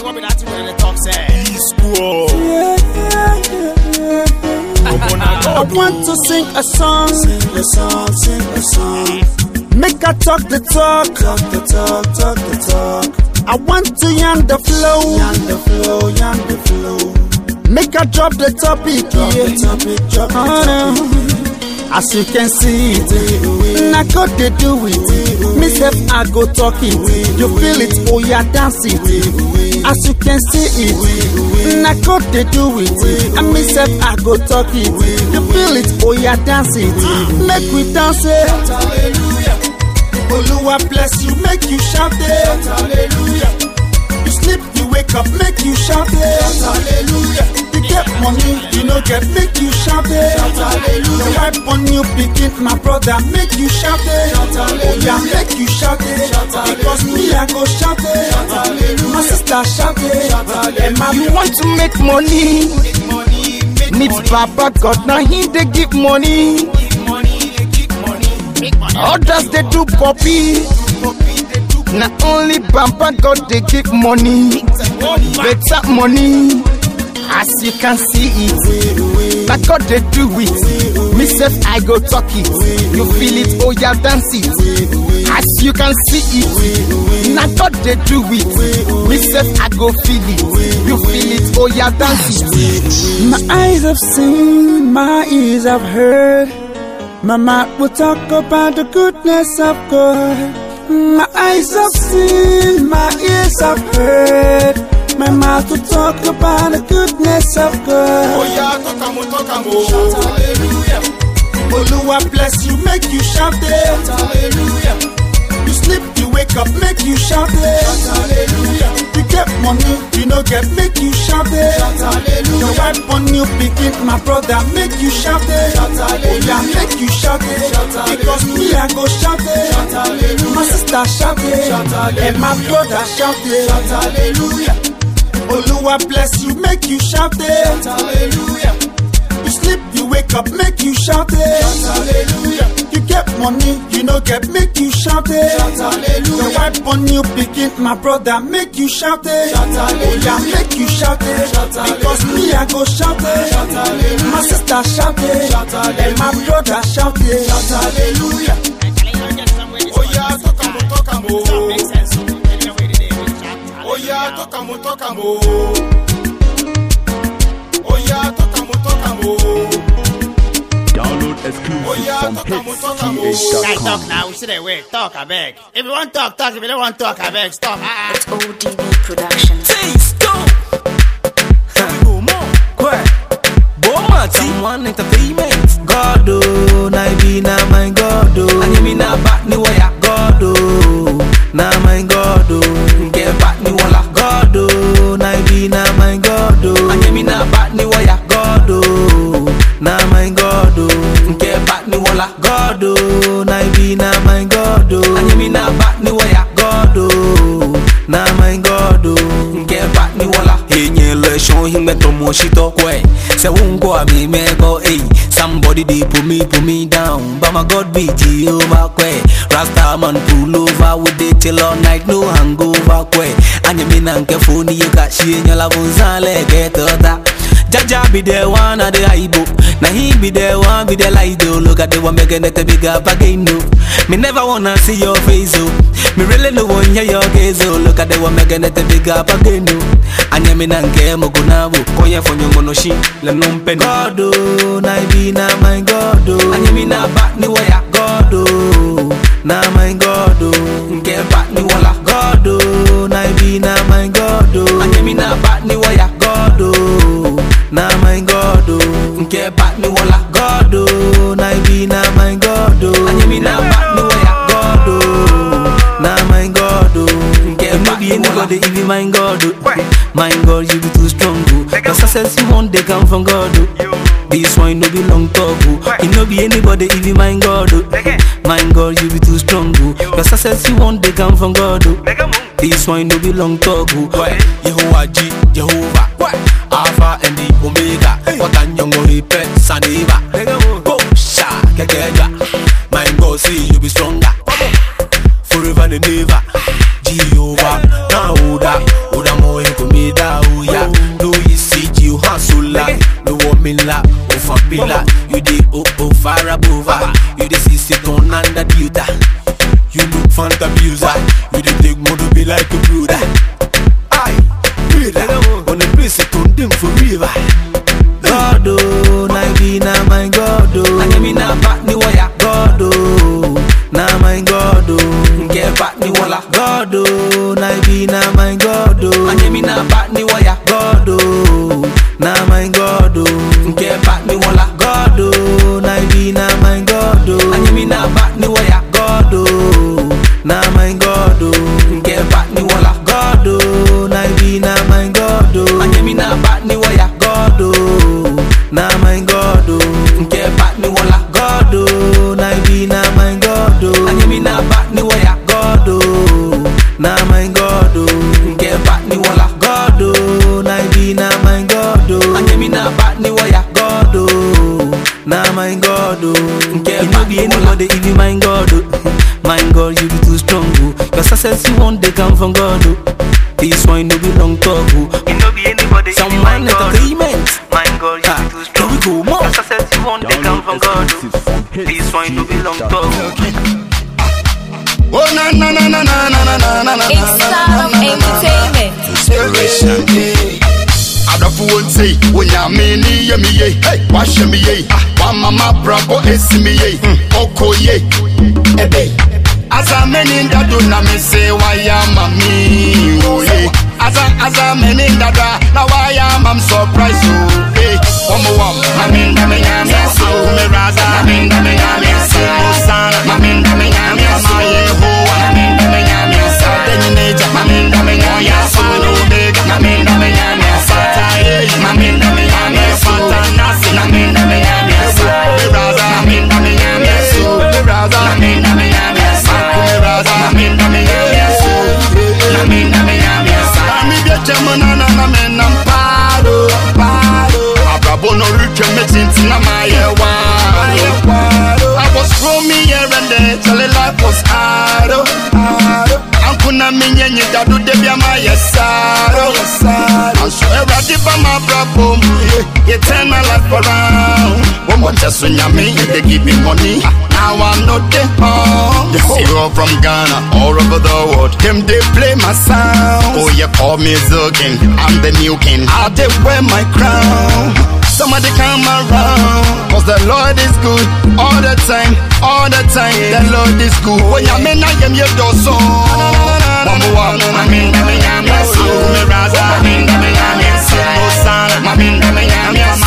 Hey, what be that thing when they talk say? Squad. I want to sing a song. Sing a song, sing a song. Make I talk the talk. Talk the talk, talk the talk. I want to yarn the flow. Yarn the flow, yarn the flow. Make I drop the topic. Drop yeah. the topic, drop the Oh, topic. As you can see it, oh. Na God they do it. Me self I go talk it. You feel it, oh yeah, dance it. As you can see it, na God they do it. And me self I go talk it. You feel it, oh yeah, dance it. Make we dance it. Hallelujah. Oluwa bless you, make you shout it. Hallelujah. You sleep, you wake up, make you shout it. Hallelujah. Get money, you no get, make you shout it. Hallelujah. Your wife on you picking, my brother, make you shout it. Oh yeah, make you shout it. Because me, I go shout it. My sister shout it. And my You want to make money? Make money, make Meet money, Papa God, now he they give money. make money, they keep money. Big money. Others they do poppy. Copy, Not only Papa God they give money. money. Better money. As you can see it. Like God they do it. Me self I go talk it. You feel it, oh yeah, dance it. As you can see it. Now God they do it. Me self I go feel it. You feel it, oh yeah, dance it. My eyes have seen, my ears have heard. My mouth will talk about the goodness of God. My eyes have seen, my ears have heard. My mouth will talk about the goodness of God. Oh yeah, talk am, talk am, oh. Hallelujah. Oluwa bless you, make you shout it. Shout Hallelujah. You sleep, you wake up, make you shout it. Shout Hallelujah. You get money, you no get, make you shout it. Your Hallelujah. Your wife on you picking, my brother, make you shout it. Shout hallelujah. Oh yeah, make you shout it. Shout Because me, I go shout it. Shout hallelujah. My sister shout it. Shout hallelujah. And my brother shout it. Shout Hallelujah. Oluwa bless you, make you shout it. Hallelujah. You sleep, you wake up, make you shout it. Hallelujah. You get money, you no get, make you shout it. Your Hallelujah. wife on you picking, my brother, make you shout it. Shout Oh yeah, make you shout it. Shout Because me, I go shout it. Shout hallelujah. My sister shout it. Shout hallelujah. And my brother shout it. Shout Hallelujah. I'm telling you, get somewhere this Oh yeah, talk am, oh, talk am, Oh yeah, talk am, oh, talk am, oh. Oh yeah, talk am, oh, talk am, oh. Download exclusive Oh, yeah, from talk am, talk am, oh. Guy, talk now. We should wait. Talk, I beg. If you want talk, talk. If you don't want talk, I beg. Stop. Ah, ah. ODB Productions. Someone entertainment. God oh, na be na my God oh. And me na back ni waya. Moshito kwe. Se unko a mi meko, ey, Somebody dey put me put me down. But my God, be Jehovah kwe. Rasta man pull over with the till all night, no hangover kwe. Anye mi na nke phone ye ka shie nyola vunzale get that. Jaja be the one of the aibo. Now he be the one be the light Look at the one making it a big up again. No. Me never wanna see your face, oh. Me really no want hear your gaze, oh. Look at the one making it a big up again. Oh. Oh, no. Anya me nanke mo kunabo. Koye for nyongo no shi. Le numpe God, oh. Na be na my God, oh. Anya me na back ni waya. God, oh. Success you want, they come from God, oh. This one no be long talk, oh. You no be anybody if you my God, oh. My God, you be too strong, oh. The success you want, they come from God, oh. This one no be long talk, oh. Yehovah G, Jehovah Alpha and the Omega What Watanyongo repet Saniva Go sha fantabuser, you the take modo be like a brother. Aye, brother, on the place it on them for river. God oh, na be na my God oh. Anya mi na back ni waya. God oh, na my God oh. Get back ni wala. God oh, My God you be too strong oh. Your success you want they come from God oh. This one no be long talk oh. You know be anybody. Some you be man my God. entertainment. My God, you Ah, be too strong. here we go, more. Your success you want, they come from God. oh. This one no be long talk. Oh na na na na na na na na na na It's Salem Entertainment. Inspiration. Adɔfo wo nse wonyame ne yɛ me ye wahyɛ me ye wamama brabɔ esi me ye ɔkɔ ye ɛbɛ Asa meninda duna me say why am waya me? oh yeah. Asa asa meninda da na waya mam surprise oh Hey, One more one, I mean na ye wa I was roaming here and there till life was hard. Ankuna minye nye dadu debi ama yesaro Anso eradi ba ma brabo You turn my life around. More just when me they give me money. Now I'm not the home The zero from Ghana all over the world. Them they play my sound. Oh you call me Zugin I'm the new king. I they wear my crown all the come around. Cause the Lord is good all the time, all the time. The Lord is good. When I'm in, I am your door, so. Maminda me yam yes, you me raza. Maminda me yam yes, no sana. Maminda me yam yes,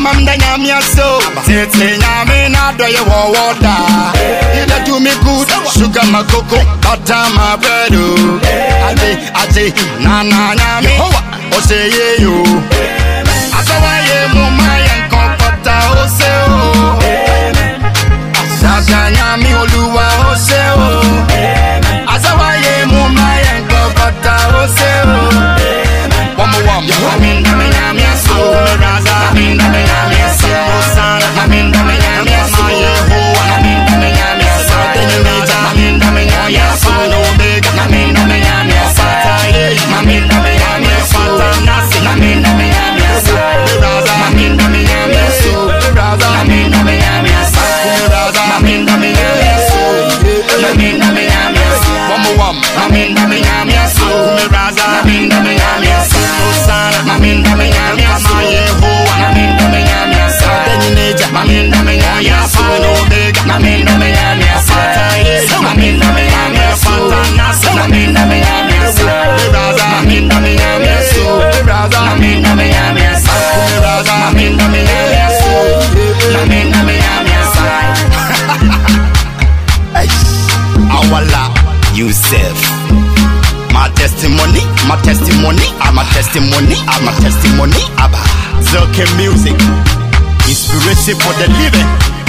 Mama mam da nyamia so. Tete nyame na do ye wo wo da. You do me good Sugar my cocoa Butter my bread oh. Ade ade na na nyame O se ye yo. Asawa ye mu ma ye nkọkọta o se oh. o Sasa nyame oluwa o se o Yusuf. My testimony, my testimony, I'm a testimony, I'm a testimony, Abba. Zoke music, inspiration for the living.